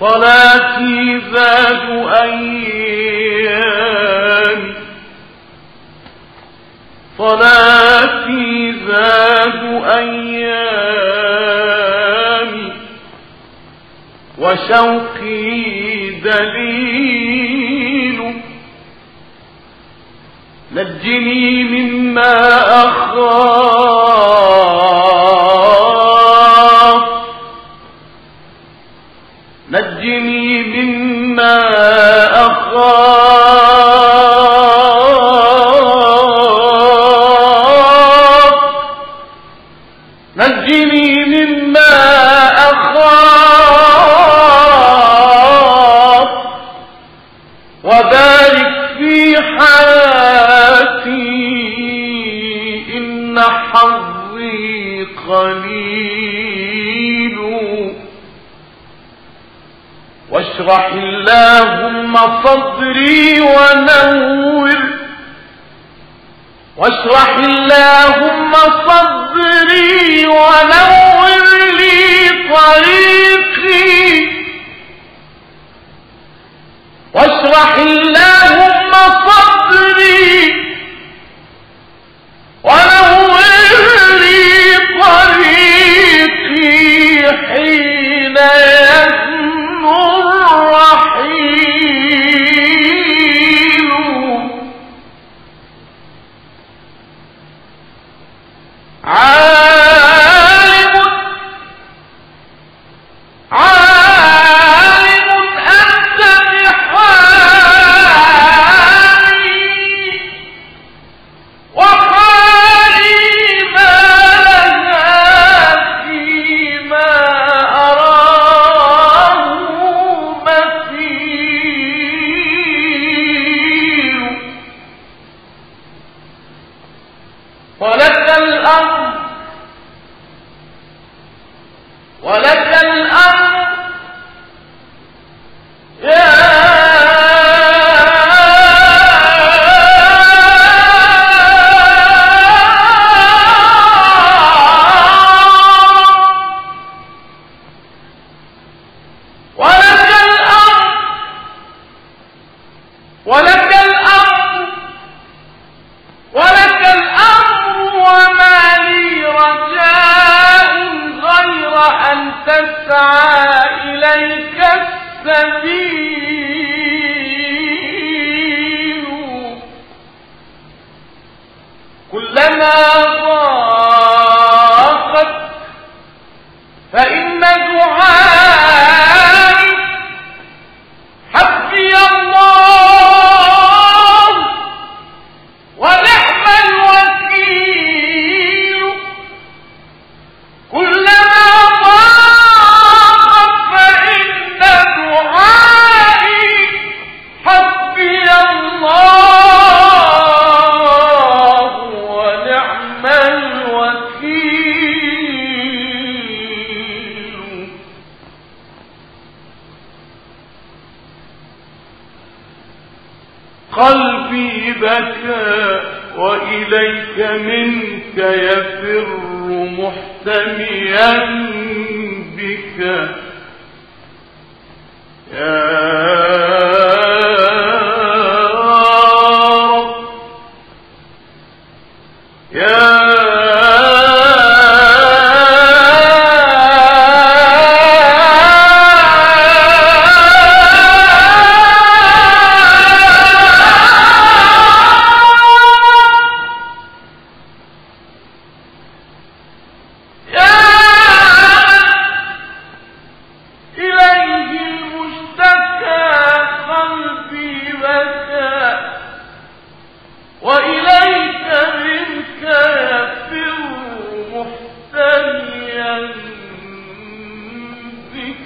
صلاتي ذات أيام. صلاتي ذات أيام. وشوقي دليل. نجني مما أخاف. نجني مما أخاف. نجني مما أخاف. وبارك في حياتي. واشرح اللهم صدري ونور. واشرح اللهم صدري ونور لي طريقي. واشرح اللهم صدري I ولك السبيل. كلما بكى وإليك منك يفر محتميا بك. يا رب. يا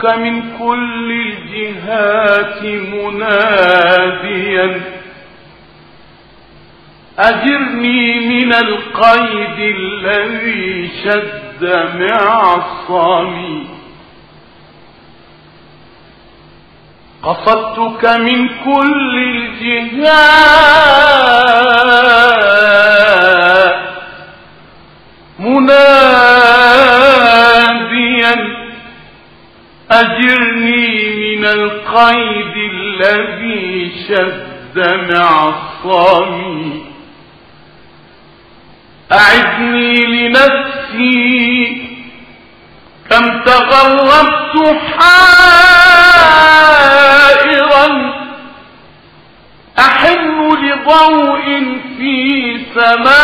قصدتك من كل الجهات مناديا. أجرني من القيد الذي شد معصمي قصدتك من كل الجهات مناديا أجرني من القيد الذي شد معصمي أعدني لنفسي كم تغربت حائرا. أحن لضوء في سمائك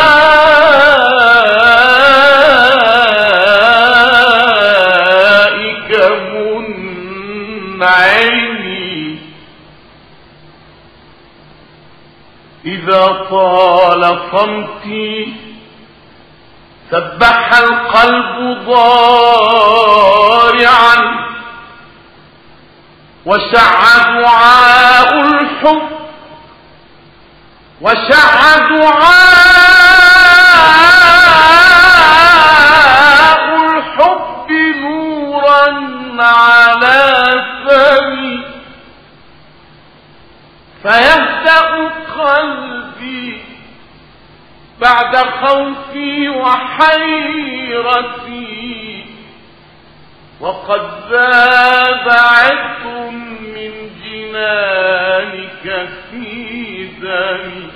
منعمي إذا طال صمتي سبح القلب ضارعا وشع دعاء الحب وشع دعاء الحب نورا على فمي فيهدأ قلبي بعد خوفي وحيرتي. وقد ذاب عطر من جنانك في دمي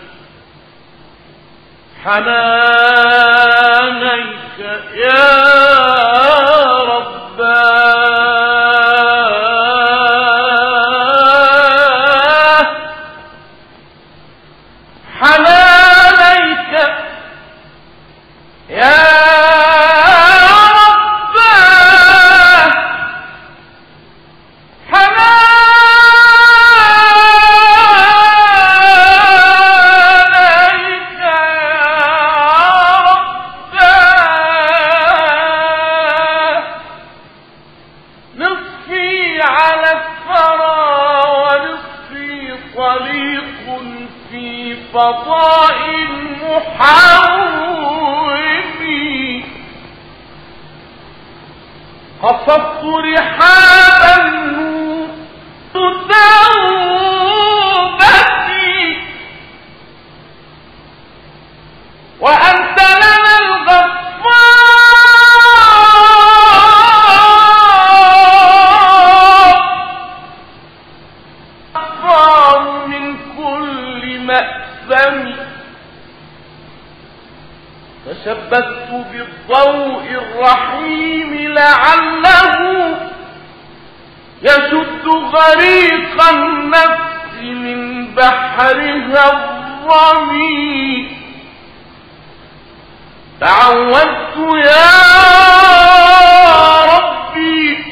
حنانيك يا تشبثت بالضوء الرحيم لعله غريق النفس من بحرها الرمي تعودت يا ربي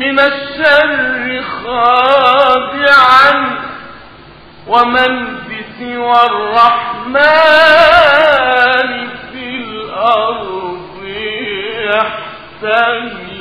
من الشر خادعا ومن بسوى الرحمن في الأرض يحتمي